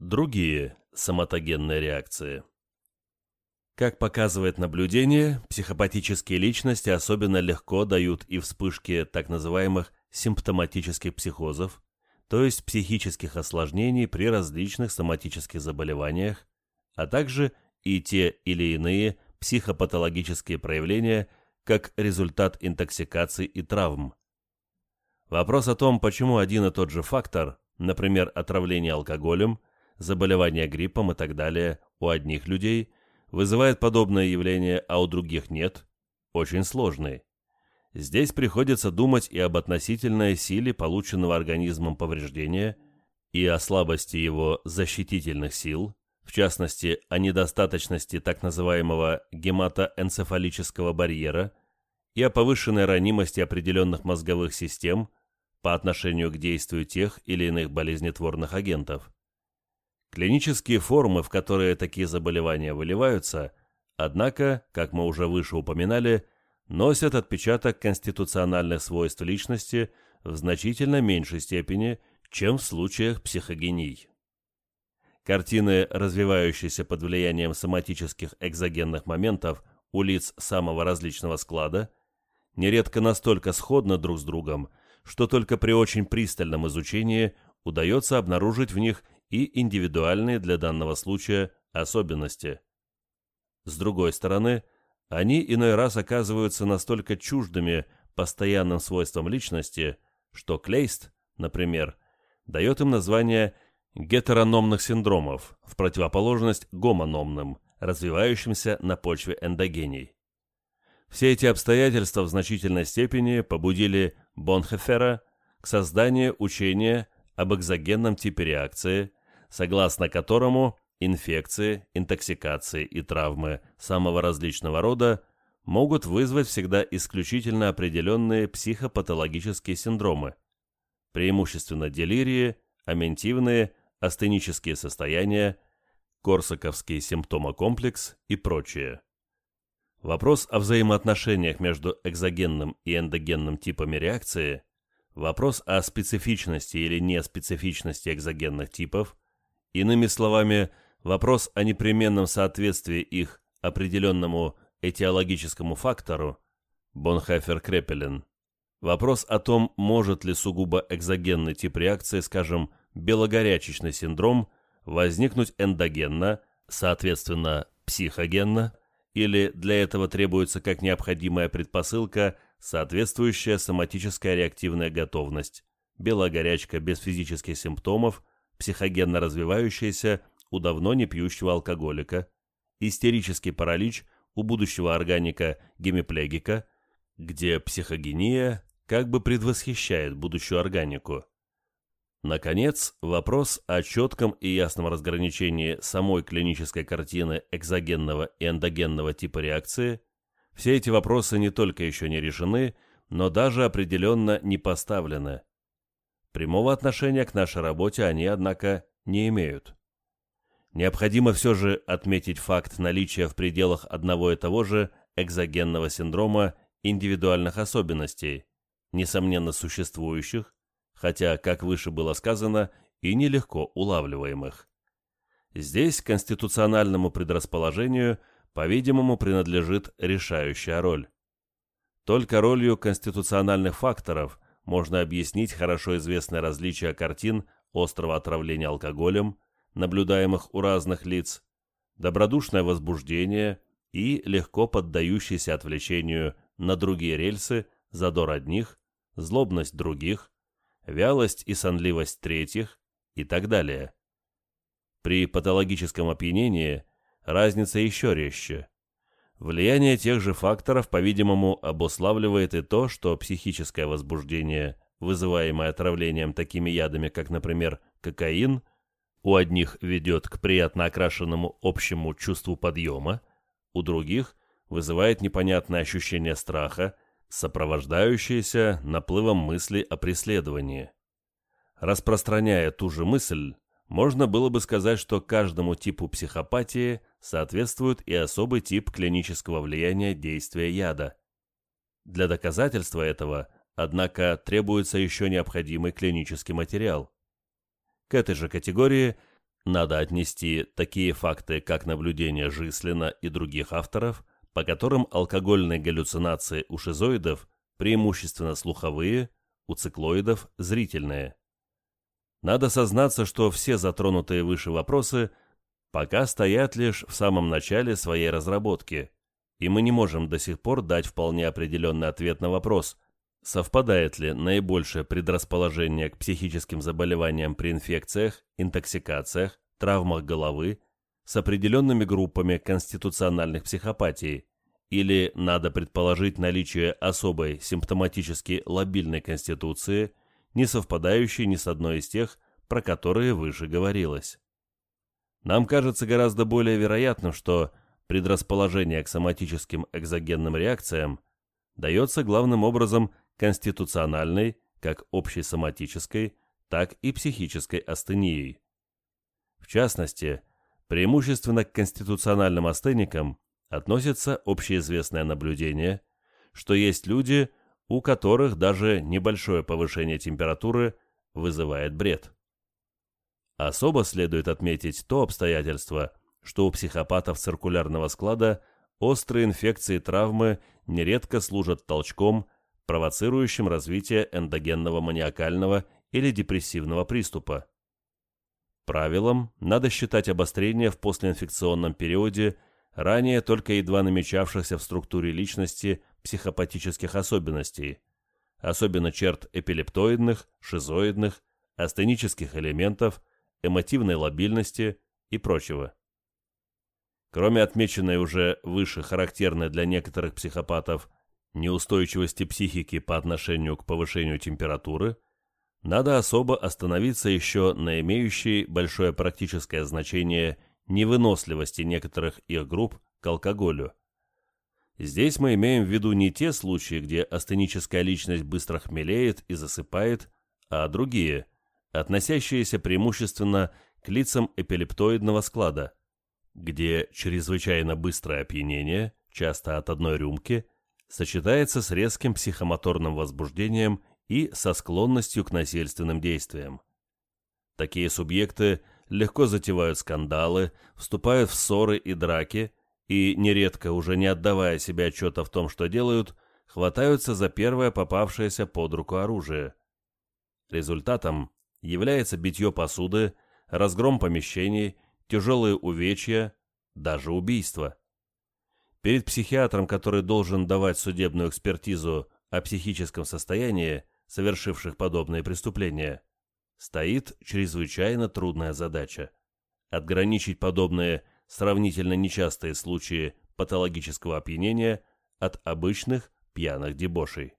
Другие соматогенные реакции. Как показывает наблюдение, психопатические личности особенно легко дают и вспышки так называемых симптоматических психозов, то есть психических осложнений при различных соматических заболеваниях, а также и те или иные психопатологические проявления как результат интоксикации и травм. Вопрос о том, почему один и тот же фактор, например, отравление алкоголем, заболевание гриппом и так далее у одних людей, вызывает подобное явление, а у других нет, очень сложный. Здесь приходится думать и об относительной силе полученного организмом повреждения, и о слабости его защитительных сил, в частности, о недостаточности так называемого гематоэнцефалического барьера и о повышенной ранимости определенных мозговых систем по отношению к действию тех или иных болезнетворных агентов. Клинические формы, в которые такие заболевания выливаются, однако, как мы уже выше упоминали, носят отпечаток конституциональных свойств личности в значительно меньшей степени, чем в случаях психогений. Картины, развивающиеся под влиянием соматических экзогенных моментов у лиц самого различного склада, нередко настолько сходны друг с другом, что только при очень пристальном изучении удается обнаружить в них и индивидуальные для данного случая особенности. С другой стороны, они иной раз оказываются настолько чуждыми постоянным свойствам личности, что Клейст, например, дает им название гетерономных синдромов в противоположность гомономным, развивающимся на почве эндогений. Все эти обстоятельства в значительной степени побудили Бонхефера к созданию учения об экзогенном типе реакции, согласно которому Инфекции, интоксикации и травмы самого различного рода могут вызвать всегда исключительно определенные психопатологические синдромы, преимущественно делирии, аментивные, астенические состояния, корсаковский симптомокомплекс и прочее. Вопрос о взаимоотношениях между экзогенным и эндогенным типами реакции, вопрос о специфичности или неспецифичности экзогенных типов, иными словами – вопрос о непременном соответствии их определенному этиологическому фактору Бонхайфер-Крепелен, вопрос о том, может ли сугубо экзогенный тип реакции, скажем, белогорячечный синдром, возникнуть эндогенно, соответственно, психогенно, или для этого требуется как необходимая предпосылка соответствующая соматическая реактивная готовность, белогорячка без физических симптомов, психогенно развивающаяся у давно не пьющего алкоголика, истерический паралич у будущего органика-гемиплегика, где психогения как бы предвосхищает будущую органику. Наконец, вопрос о четком и ясном разграничении самой клинической картины экзогенного и эндогенного типа реакции, все эти вопросы не только еще не решены, но даже определенно не поставлены. Прямого отношения к нашей работе они, однако, не имеют. Необходимо все же отметить факт наличия в пределах одного и того же экзогенного синдрома индивидуальных особенностей, несомненно существующих, хотя, как выше было сказано, и нелегко улавливаемых. Здесь конституциональному предрасположению, по-видимому, принадлежит решающая роль. Только ролью конституциональных факторов можно объяснить хорошо известное различие картин острого отравления алкоголем, наблюдаемых у разных лиц, добродушное возбуждение и легко поддающийся отвлечению на другие рельсы задор одних, злобность других, вялость и сонливость третьих и так далее. При патологическом опьянении разница еще резче. Влияние тех же факторов, по-видимому, обуславливает и то, что психическое возбуждение, вызываемое отравлением такими ядами, как, например, кокаин, у одних ведет к приятно окрашенному общему чувству подъема, у других вызывает непонятное ощущение страха, сопровождающееся наплывом мысли о преследовании. Распространяя ту же мысль, можно было бы сказать, что каждому типу психопатии соответствует и особый тип клинического влияния действия яда. Для доказательства этого, однако, требуется еще необходимый клинический материал. К этой же категории Надо отнести такие факты, как наблюдение Жислина и других авторов, по которым алкогольные галлюцинации у шизоидов преимущественно слуховые, у циклоидов – зрительные. Надо сознаться, что все затронутые выше вопросы пока стоят лишь в самом начале своей разработки, и мы не можем до сих пор дать вполне определенный ответ на вопрос, совпадает ли наибольшее предрасположение к психическим заболеваниям при инфекциях, интоксикациях, травмах головы с определенными группами конституциональных психопатий, или надо предположить наличие особой симптоматически лобильной конституции, не совпадающей ни с одной из тех, про которые выше говорилось. Нам кажется гораздо более вероятным, что предрасположение к соматическим экзогенным реакциям дается главным образом конституциональной, как общесоматической, так и психической астенией. В частности, преимущественно к конституциональным астеникам относится общеизвестное наблюдение, что есть люди, у которых даже небольшое повышение температуры вызывает бред. Особо следует отметить то обстоятельство, что у психопатов циркулярного склада острые инфекции и травмы нередко служат толчком, провоцирующим развитие эндогенного маниакального или депрессивного приступа. Правилом надо считать обострение в послеинфекционном периоде ранее только едва намечавшихся в структуре личности психопатических особенностей, особенно черт эпилептоидных, шизоидных, астенических элементов, эмотивной лобильности и прочего. Кроме отмеченной уже выше характерной для некоторых психопатов неустойчивости психики по отношению к повышению температуры, надо особо остановиться еще на имеющей большое практическое значение невыносливости некоторых их групп к алкоголю. Здесь мы имеем в виду не те случаи, где астеническая личность быстро хмелеет и засыпает, а другие, относящиеся преимущественно к лицам эпилептоидного склада, где чрезвычайно быстрое опьянение, часто от одной рюмки, сочетается с резким психомоторным возбуждением и со склонностью к насильственным действиям. Такие субъекты легко затевают скандалы, вступают в ссоры и драки и, нередко уже не отдавая себе отчета в том, что делают, хватаются за первое попавшееся под руку оружие. Результатом является битье посуды, разгром помещений, тяжелые увечья, даже убийство. Перед психиатром, который должен давать судебную экспертизу о психическом состоянии совершивших подобные преступления, стоит чрезвычайно трудная задача – отграничить подобные сравнительно нечастые случаи патологического опьянения от обычных пьяных дебошей.